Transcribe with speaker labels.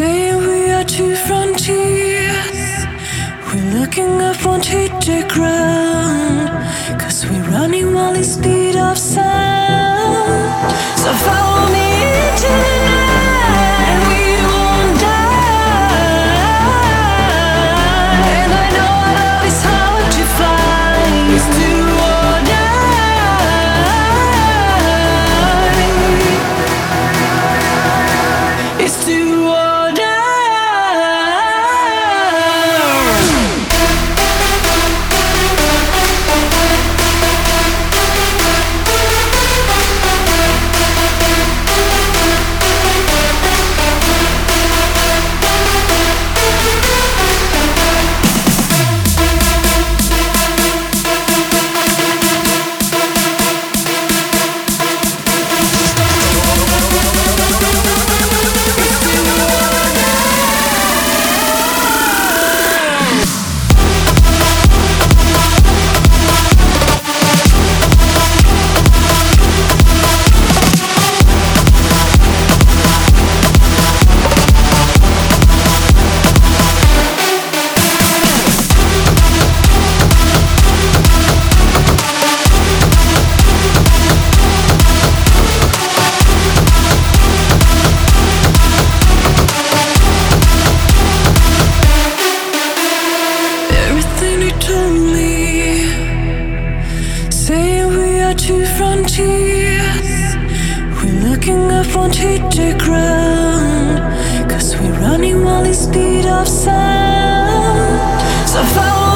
Speaker 1: Say we are two frontiers. We're looking up on hit the ground. Cause we're running all the speed of sound. Me, saying we are two frontiers. We're looking on strategic ground, cause we're running while the speed of sound. So follow